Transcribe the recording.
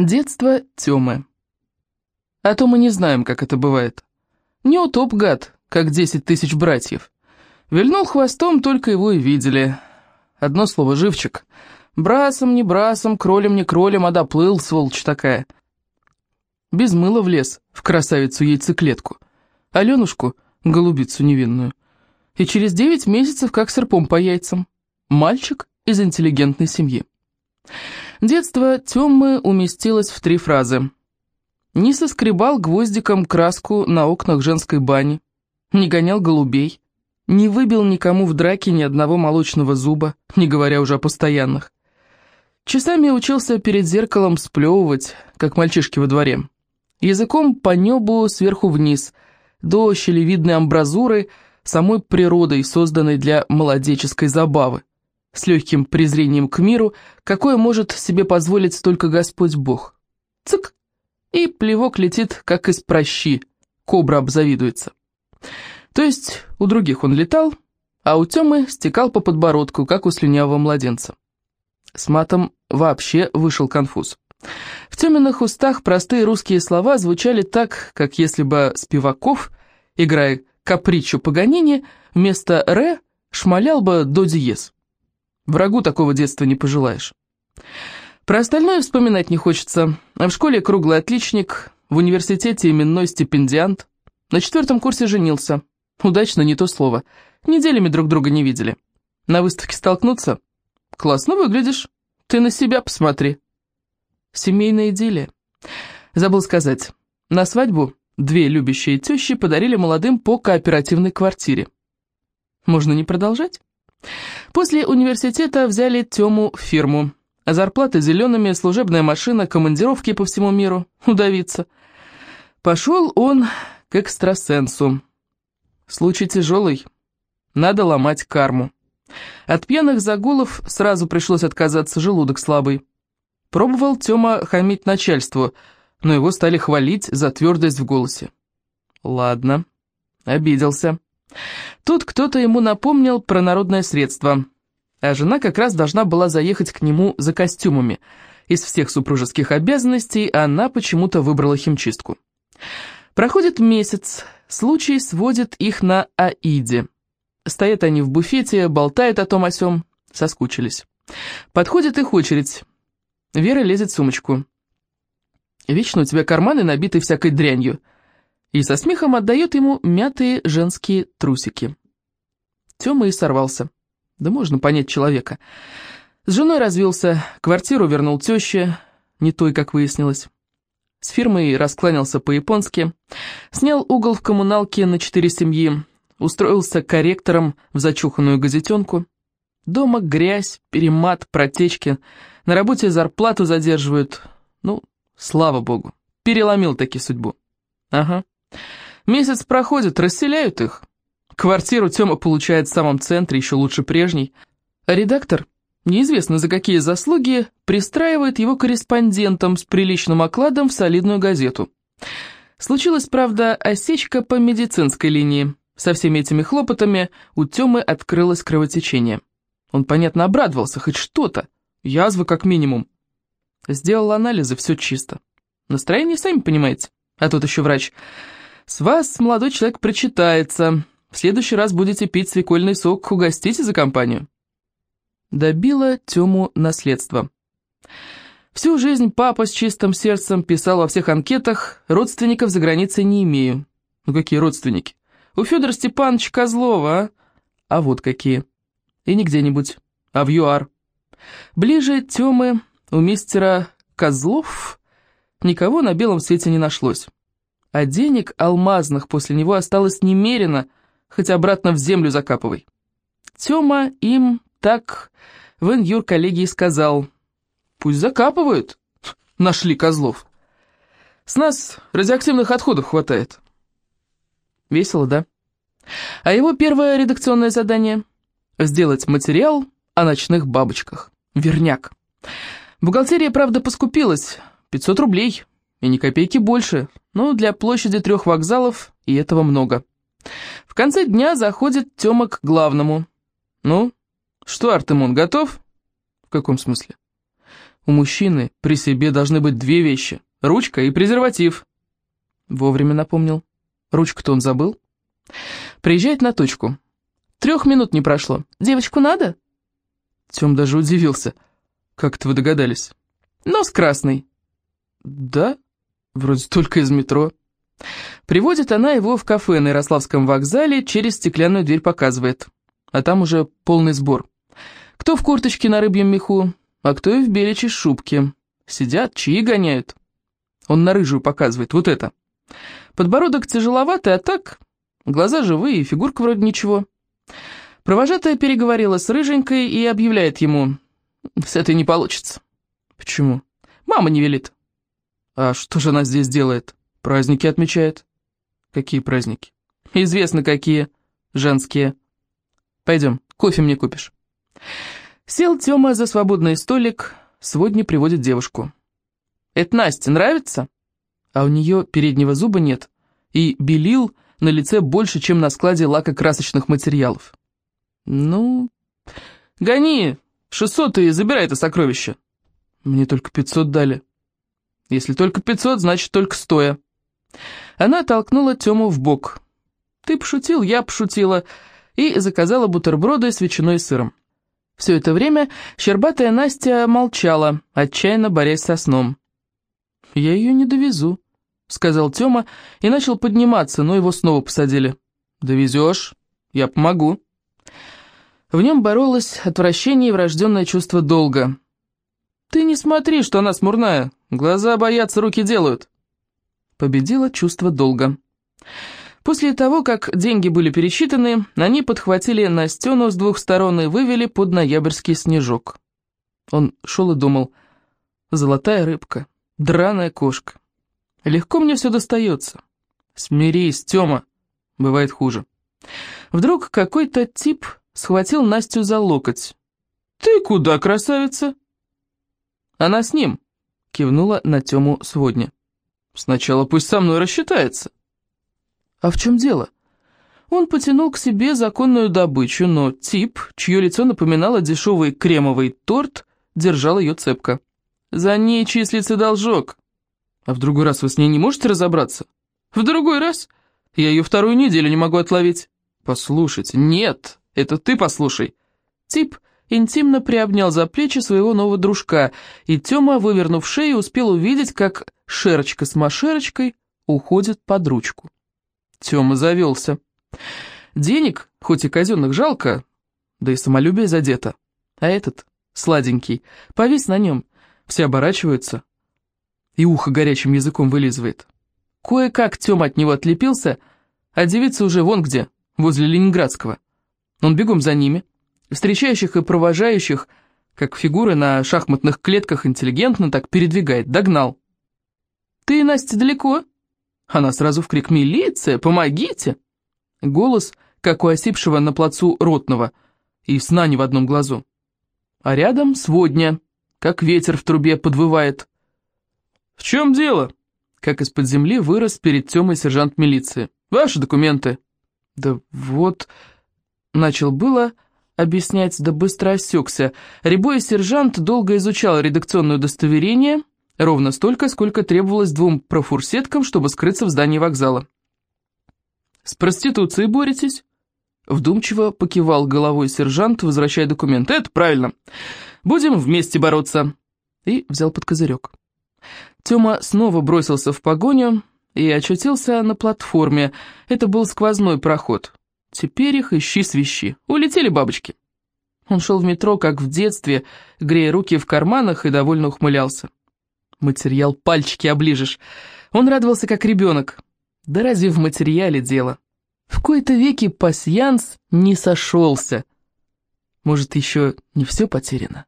Детство Тёмы. А то мы не знаем, как это бывает. Не утоп гад, как десять тысяч братьев. Вильнул хвостом, только его и видели. Одно слово «живчик». Брасом, не брасом, кролем, не кролем, а доплыл, сволочь такая. Без мыла в лес, в красавицу яйцеклетку. Аленушку, голубицу невинную. И через девять месяцев как серпом по яйцам. Мальчик из интеллигентной семьи. Детство Тёмы уместилось в три фразы. Не соскребал гвоздиком краску на окнах женской бани, не гонял голубей, не выбил никому в драке ни одного молочного зуба, не говоря уже о постоянных. Часами учился перед зеркалом сплевывать, как мальчишки во дворе. Языком по небу сверху вниз, до щелевидной амбразуры, самой природой, созданной для молодеческой забавы с легким презрением к миру, какое может себе позволить только Господь Бог. Цик! И плевок летит, как из прощи, кобра обзавидуется. То есть у других он летал, а у Тёмы стекал по подбородку, как у слюнявого младенца. С матом вообще вышел конфуз. В Тёминых устах простые русские слова звучали так, как если бы Спиваков, играя капричо Паганини, вместо «ре» шмалял бы до диез. Врагу такого детства не пожелаешь. Про остальное вспоминать не хочется. В школе круглый отличник, в университете именной стипендиант. На четвертом курсе женился. Удачно, не то слово. Неделями друг друга не видели. На выставке столкнуться? Классно выглядишь. Ты на себя посмотри. Семейная идиллия. Забыл сказать. На свадьбу две любящие тещи подарили молодым по кооперативной квартире. Можно не продолжать? После университета взяли Тему в фирму. Зарплаты зелеными, служебная машина, командировки по всему миру. Удавиться. Пошел он к экстрасенсу. Случай тяжелый. Надо ломать карму. От пьяных загулов сразу пришлось отказаться, желудок слабый. Пробовал Тёма хамить начальству, но его стали хвалить за твердость в голосе. Ладно, обиделся. Тут кто-то ему напомнил про народное средство, а жена как раз должна была заехать к нему за костюмами. Из всех супружеских обязанностей она почему-то выбрала химчистку. Проходит месяц, случай сводит их на Аиде. Стоят они в буфете, болтают о том о сём, соскучились. Подходит их очередь. Вера лезет в сумочку. «Вечно у тебя карманы набиты всякой дрянью», и со смехом отдает ему мятые женские трусики. Тёма и сорвался. Да можно понять человека. С женой развелся, квартиру вернул тёще, не той, как выяснилось. С фирмой раскланялся по-японски, снял угол в коммуналке на четыре семьи, устроился корректором в зачуханную газетенку. Дома грязь, перемат, протечки, на работе зарплату задерживают. Ну, слава богу, переломил таки судьбу. Ага. Месяц проходит, расселяют их. Квартиру Тёма получает в самом центре, еще лучше прежней. Редактор, неизвестно за какие заслуги, пристраивает его корреспондентом с приличным окладом в солидную газету. Случилась, правда, осечка по медицинской линии. Со всеми этими хлопотами у Тёмы открылось кровотечение. Он, понятно, обрадовался, хоть что-то. Язва как минимум. Сделал анализы, все чисто. Настроение, сами понимаете. А тут еще врач. С вас, молодой человек, прочитается. В следующий раз будете пить свекольный сок, угостите за компанию. Добило Тему наследство. Всю жизнь папа с чистым сердцем писал во всех анкетах «Родственников за границей не имею». Ну какие родственники? У Федора Степановича Козлова, а? А вот какие. И не где-нибудь, а в ЮАР. Ближе Темы у мистера Козлов никого на белом свете не нашлось а денег алмазных после него осталось немерено, хоть обратно в землю закапывай. Тёма им так в инюр коллегии сказал, пусть закапывают, нашли козлов. С нас радиоактивных отходов хватает. Весело, да? А его первое редакционное задание — сделать материал о ночных бабочках. Верняк. Бухгалтерия, правда, поскупилась. 500 рублей. И ни копейки больше, но для площади трех вокзалов и этого много. В конце дня заходит Тёма к главному. «Ну, что, Артемон, готов?» «В каком смысле?» У мужчины при себе должны быть две вещи — ручка и презерватив. Вовремя напомнил. Ручку-то он забыл. Приезжает на точку. Трех минут не прошло. Девочку надо? Тем даже удивился. Как это вы догадались? Нос красный. Да, вроде только из метро. Приводит она его в кафе на Ярославском вокзале, через стеклянную дверь показывает. А там уже полный сбор. Кто в курточке на рыбьем меху, а кто и в беличьей шубке. Сидят, чаи гоняют. Он на рыжую показывает, вот это. Подбородок тяжеловатый, а так, глаза живые, фигурка вроде ничего. Провожатая переговорила с рыженькой и объявляет ему, с этой не получится. Почему? Мама не велит. А что же она здесь делает? Праздники отмечает. Какие праздники? Известно какие. Женские. Пойдем, кофе мне купишь. Сел Тёма за свободный столик, сегодня приводит девушку. «Это Настя, нравится?» А у нее переднего зуба нет, и белил на лице больше, чем на складе лакокрасочных материалов. «Ну, гони, шестьсот и забирай это сокровище». «Мне только пятьсот дали». «Если только пятьсот, значит, только стоя». Она толкнула Тему в бок. «Ты пошутил, я пошутила», и заказала бутерброды с ветчиной и сыром. Все это время щербатая Настя молчала, отчаянно борясь со сном. «Я ее не довезу», — сказал Тёма и начал подниматься, но его снова посадили. «Довезешь? Я помогу». В нем боролось отвращение и врожденное чувство долга. «Ты не смотри, что она смурная. Глаза боятся, руки делают». Победило чувство долга. После того, как деньги были пересчитаны, они подхватили Настену с двух сторон и вывели под ноябрьский снежок. Он шел и думал, золотая рыбка, драная кошка. Легко мне все достается. Смирись, Тёма, бывает хуже. Вдруг какой-то тип схватил Настю за локоть. «Ты куда, красавица?» «Она с ним», — кивнула на Тему сводня. «Сначала пусть со мной рассчитается». А в чем дело? Он потянул к себе законную добычу, но тип, чье лицо напоминало дешевый кремовый торт, держал ее цепко. «За ней числится должок». «А в другой раз вы с ней не можете разобраться?» «В другой раз? Я ее вторую неделю не могу отловить». «Послушайте, нет, это ты послушай». Тип интимно приобнял за плечи своего нового дружка, и Тёма, вывернув шею, успел увидеть, как Шерочка с Машерочкой уходит под ручку. Тёма завелся. Денег, хоть и казенных, жалко, да и самолюбие задето. А этот, сладенький, повис на нем, все оборачиваются, и ухо горячим языком вылизывает. Кое-как Тёма от него отлепился, а девица уже вон где, возле Ленинградского. Он бегом за ними, встречающих и провожающих, как фигуры на шахматных клетках интеллигентно так передвигает, догнал. «Ты, Настя, далеко?» Она сразу в крик «Милиция! Помогите!» Голос, как у осипшего на плацу ротного, и сна не в одном глазу. А рядом сводня, как ветер в трубе подвывает. «В чем дело?» Как из-под земли вырос перед Тёмой сержант милиции. «Ваши документы». «Да вот...» Начал было объяснять, да быстро осекся. Рябой сержант долго изучал редакционное удостоверение, Ровно столько, сколько требовалось двум профурсеткам, чтобы скрыться в здании вокзала. «С проституцией боретесь?» Вдумчиво покивал головой сержант, возвращая документы. «Это правильно. Будем вместе бороться». И взял под козырек. Тёма снова бросился в погоню и очутился на платформе. Это был сквозной проход. Теперь их ищи свищи. Улетели бабочки. Он шел в метро, как в детстве, грея руки в карманах и довольно ухмылялся материал пальчики оближешь. Он радовался как ребенок. Да разве в материале дело? В кои-то веки пасьянс не сошелся. Может, еще не все потеряно?